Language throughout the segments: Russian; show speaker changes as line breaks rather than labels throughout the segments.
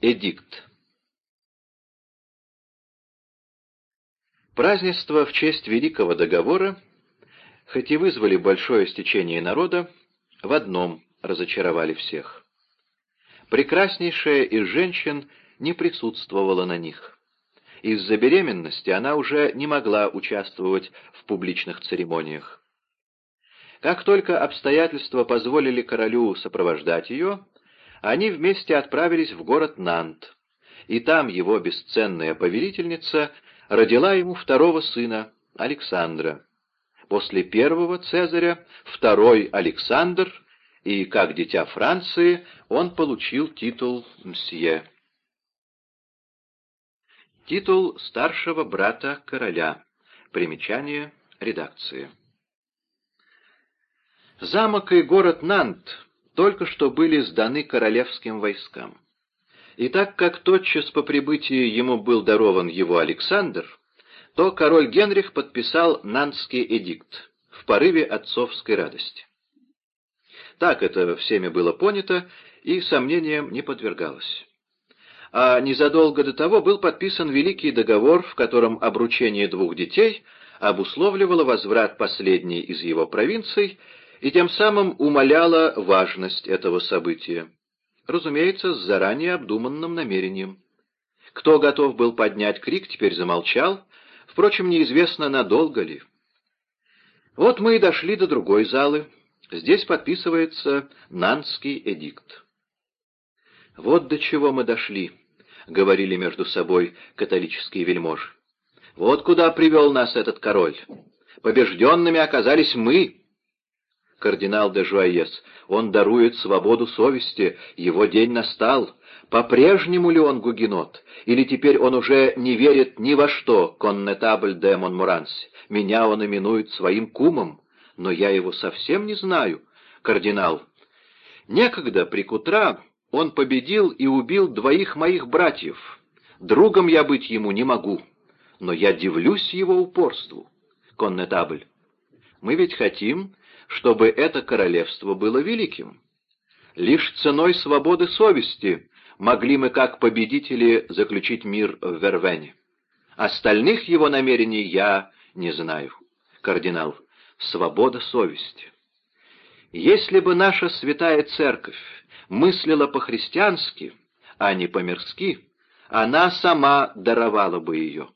Эдикт Празднества в честь Великого Договора, хоть и вызвали большое стечение народа, в одном разочаровали всех. Прекраснейшая из женщин не присутствовала на них. Из-за беременности она уже не могла участвовать в публичных церемониях. Как только обстоятельства позволили королю сопровождать ее, они вместе отправились в город Нант, и там его бесценная повелительница родила ему второго сына, Александра. После первого Цезаря второй Александр, и, как дитя Франции, он получил титул «Мсье». Титул старшего брата короля. Примечание редакции. Замок и город Нант только что были сданы королевским войскам. И так как тотчас по прибытии ему был дарован его Александр, то король Генрих подписал Нантский эдикт в порыве отцовской радости. Так это всеми было понято и сомнениям не подвергалось. А незадолго до того был подписан Великий договор, в котором обручение двух детей обусловливало возврат последней из его провинций и тем самым умаляла важность этого события. Разумеется, с заранее обдуманным намерением. Кто готов был поднять крик, теперь замолчал, впрочем, неизвестно, надолго ли. Вот мы и дошли до другой залы. Здесь подписывается Нанский эдикт. «Вот до чего мы дошли», — говорили между собой католические вельможи. «Вот куда привел нас этот король. Побежденными оказались мы, кардинал де Жуаес. Он дарует свободу совести, его день настал. По-прежнему ли он гугенот? Или теперь он уже не верит ни во что, коннетабль де Монмуранс? Меня он именует своим кумом, но я его совсем не знаю, кардинал. Некогда, при кутра, он победил и убил двоих моих братьев. Другом я быть ему не могу, но я дивлюсь его упорству, коннетабль. Мы ведь хотим, чтобы это королевство было великим. Лишь ценой свободы совести могли мы, как победители, заключить мир в Вервене. Остальных его намерений я не знаю. Кардинал, свобода совести. Если бы наша святая церковь мыслила по-христиански, а не по-мирски, она сама даровала бы ее.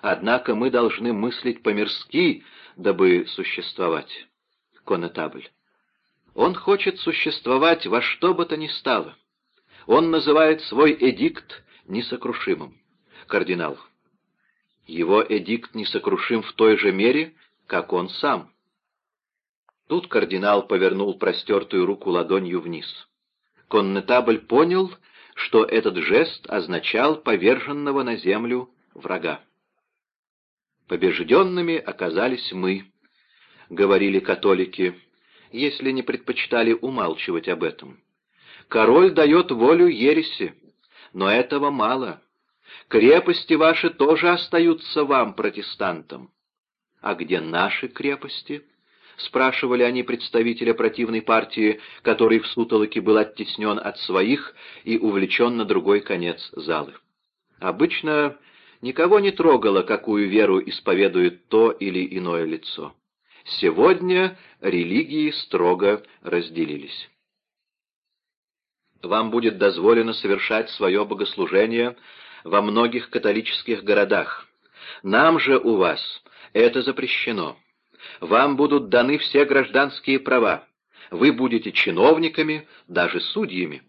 Однако мы должны мыслить по-мирски, дабы существовать конетабль. Он хочет существовать во что бы то ни стало. Он называет свой эдикт несокрушимым. Кардинал. Его эдикт несокрушим в той же мере, как он сам. Тут кардинал повернул простертую руку ладонью вниз. Коннетабль понял, что этот жест означал поверженного на землю врага. Побежденными оказались мы, — говорили католики, если не предпочитали умалчивать об этом. «Король дает волю ереси, но этого мало. Крепости ваши тоже остаются вам, протестантам». «А где наши крепости?» — спрашивали они представителя противной партии, который в сутолоке был оттеснен от своих и увлечен на другой конец залы. Обычно никого не трогало, какую веру исповедует то или иное лицо. Сегодня религии строго разделились. Вам будет дозволено совершать свое богослужение во многих католических городах. Нам же у вас это запрещено. Вам будут даны все гражданские права. Вы будете чиновниками, даже судьями.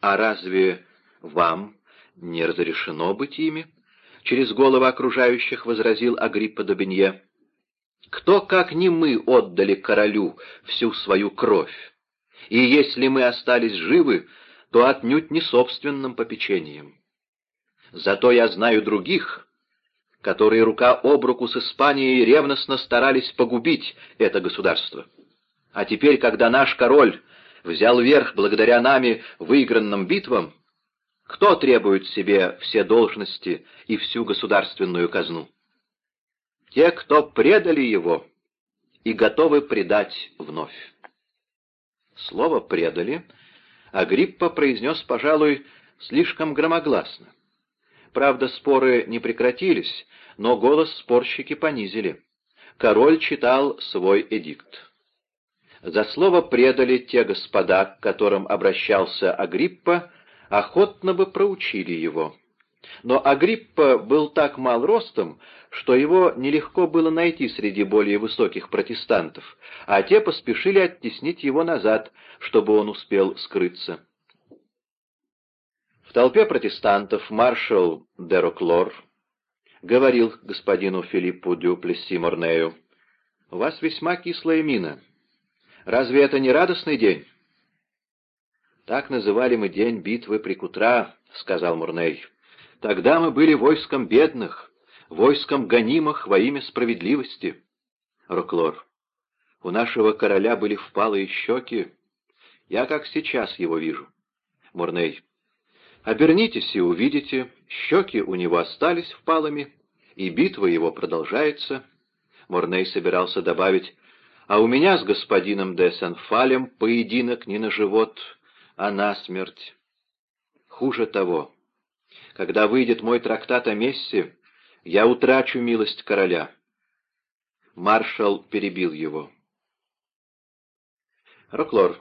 А разве вам не разрешено быть ими? Через головы окружающих возразил Агриппа Добенье. Кто, как не мы, отдали королю всю свою кровь? И если мы остались живы, то отнюдь не собственным попечением. Зато я знаю других, которые рука об руку с Испанией ревностно старались погубить это государство. А теперь, когда наш король взял верх благодаря нами выигранным битвам, кто требует себе все должности и всю государственную казну? Те, кто предали его и готовы предать вновь. Слово «предали» Агриппа произнес, пожалуй, слишком громогласно. Правда, споры не прекратились, но голос спорщики понизили. Король читал свой эдикт. За слово предали те господа, к которым обращался Агриппа, охотно бы проучили его. Но Агриппа был так мал ростом, что его нелегко было найти среди более высоких протестантов, а те поспешили оттеснить его назад, чтобы он успел скрыться. В толпе протестантов маршал Дероклор говорил господину Филиппу дю Плесси Морнею, «У вас весьма кислая мина. Разве это не радостный день?» «Так называли мы день битвы при Кутра», — сказал Мурней. «Тогда мы были войском бедных, войском гонимых во имя справедливости». Роклор. «У нашего короля были впалые щеки. Я как сейчас его вижу». Мурней. «Обернитесь и увидите, щеки у него остались впалыми, и битва его продолжается». Мурней собирался добавить, «А у меня с господином де Сен-Фалем поединок не на живот, а на смерть. Хуже того, когда выйдет мой трактат о Мессе, я утрачу милость короля. Маршал перебил его. Роклор.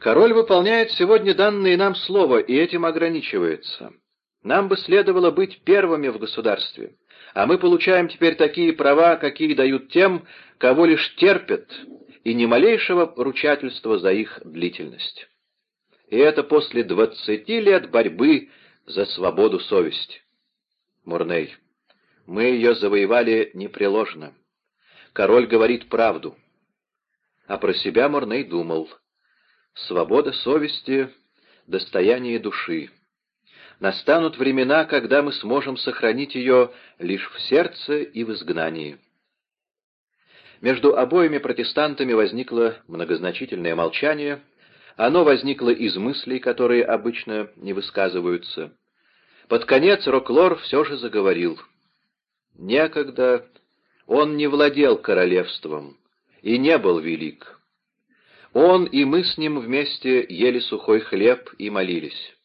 Король выполняет сегодня данное нам слово, и этим ограничивается. Нам бы следовало быть первыми в государстве, а мы получаем теперь такие права, какие дают тем, кого лишь терпят, и ни малейшего ручательства за их длительность. И это после двадцати лет борьбы за свободу совести. Мурней. Мы ее завоевали непреложно. Король говорит правду. А про себя Мурней думал. Свобода совести — достояние души. Настанут времена, когда мы сможем сохранить ее лишь в сердце и в изгнании. Между обоими протестантами возникло многозначительное молчание — оно возникло из мыслей, которые обычно не высказываются. Под конец Роклор все же заговорил. Некогда он не владел королевством и не был велик. Он и мы с ним вместе ели сухой хлеб и молились.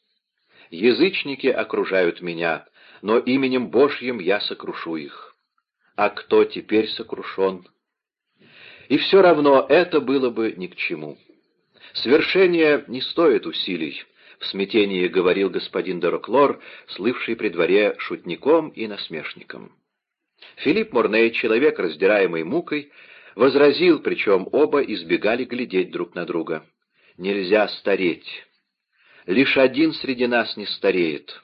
Язычники окружают меня, но именем Божьим я сокрушу их. А кто теперь сокрушен? И все равно это было бы ни к чему. «Свершение не стоит усилий», — в смятении говорил господин Дороклор, слывший при дворе шутником и насмешником. Филипп Морней, человек, раздираемый мукой, возразил, причем оба избегали глядеть друг на друга. «Нельзя стареть. Лишь один среди нас не стареет».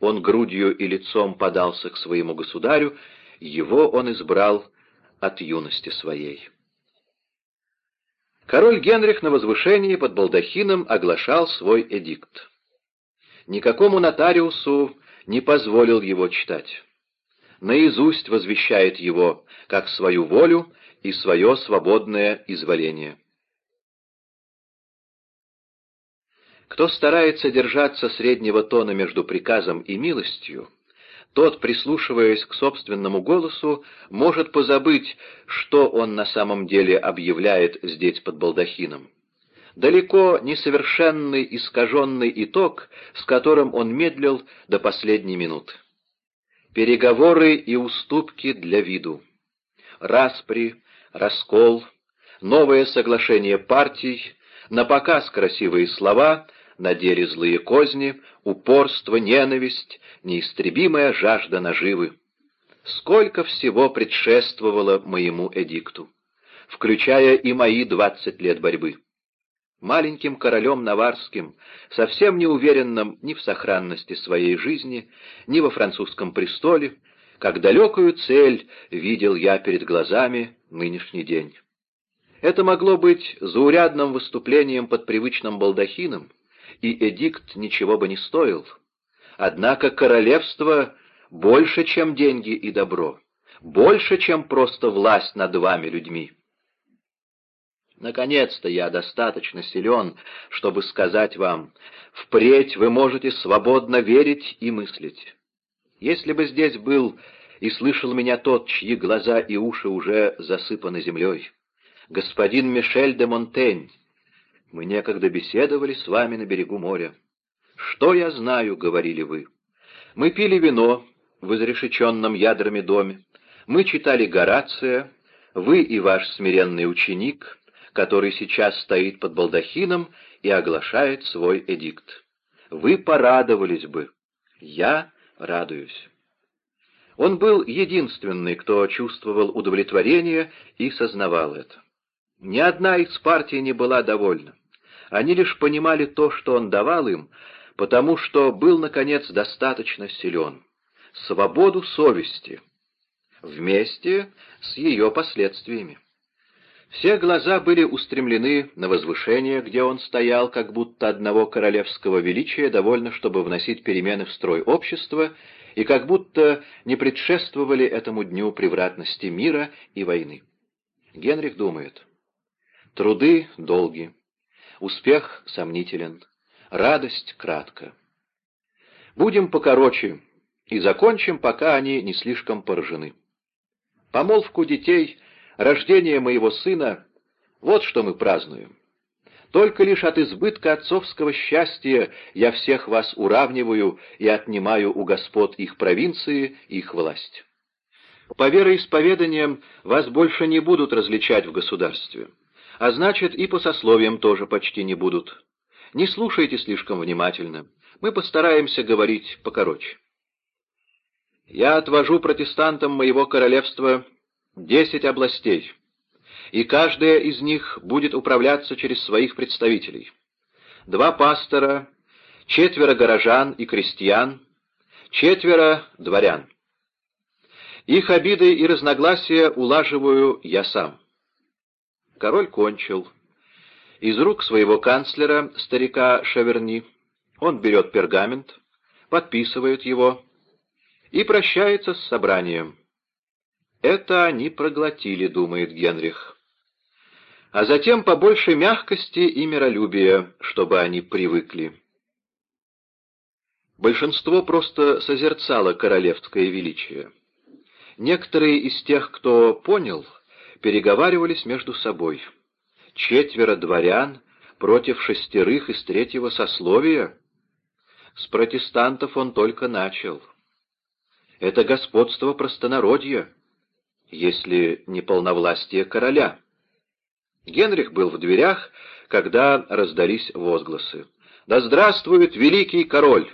Он грудью и лицом подался к своему государю, его он избрал от юности своей. Король Генрих на возвышении под балдахином оглашал свой эдикт. Никакому нотариусу не позволил его читать. Наизусть возвещает его, как свою волю и свое свободное изволение. Кто старается держаться среднего тона между приказом и милостью, тот, прислушиваясь к собственному голосу, может позабыть, что он на самом деле объявляет здесь под балдахином. Далеко несовершенный искаженный итог, с которым он медлил до последней минуты. Переговоры и уступки для виду. Распри, раскол, новое соглашение партий, напоказ красивые слова — на деле злые козни, упорство, ненависть, неистребимая жажда наживы. Сколько всего предшествовало моему эдикту, включая и мои двадцать лет борьбы. Маленьким королем Наварским, совсем не уверенным ни в сохранности своей жизни, ни во французском престоле, как далекую цель видел я перед глазами нынешний день. Это могло быть заурядным выступлением под привычным балдахином, и эдикт ничего бы не стоил. Однако королевство больше, чем деньги и добро, больше, чем просто власть над вами, людьми. Наконец-то я достаточно силен, чтобы сказать вам, впредь вы можете свободно верить и мыслить. Если бы здесь был и слышал меня тот, чьи глаза и уши уже засыпаны землей, господин Мишель де Монтень, мы некогда беседовали с вами на берегу моря. «Что я знаю?» — говорили вы. Мы пили вино в изрешеченном ядрами доме, мы читали Горация, вы и ваш смиренный ученик, который сейчас стоит под балдахином и оглашает свой эдикт. Вы порадовались бы. Я радуюсь. Он был единственный, кто чувствовал удовлетворение и сознавал это. Ни одна из партий не была довольна. Они лишь понимали то, что он давал им, потому что был, наконец, достаточно силен. Свободу совести. Вместе с ее последствиями. Все глаза были устремлены на возвышение, где он стоял, как будто одного королевского величия довольно, чтобы вносить перемены в строй общества, и как будто не предшествовали этому дню превратности мира и войны. Генрих думает, труды долги, успех сомнителен, радость кратко. Будем покороче и закончим, пока они не слишком поражены. Помолвку детей — Рождение моего сына — вот что мы празднуем. Только лишь от избытка отцовского счастья я всех вас уравниваю и отнимаю у господ их провинции их власть. По вероисповеданиям вас больше не будут различать в государстве, а значит и по сословиям тоже почти не будут. Не слушайте слишком внимательно, мы постараемся говорить покороче. Я отвожу протестантам моего королевства десять областей, и каждая из них будет управляться через своих представителей. Два пастора, четверо горожан и крестьян, четверо дворян. Их обиды и разногласия улаживаю я сам. Король кончил. Из рук своего канцлера, старика Шаверни, он берет пергамент, подписывает его и прощается с собранием. Это они проглотили, думает Генрих. А затем побольше мягкости и миролюбия, чтобы они привыкли. Большинство просто созерцало королевское величие. Некоторые из тех, кто понял, переговаривались между собой. Четверо дворян против шестерых из третьего сословия. С протестантов он только начал. Это господство простонародья если не полновластие короля. Генрих был в дверях, когда раздались возгласы. «Да здравствует великий король!»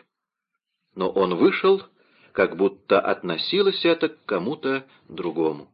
Но он вышел, как будто относилось это к кому-то другому.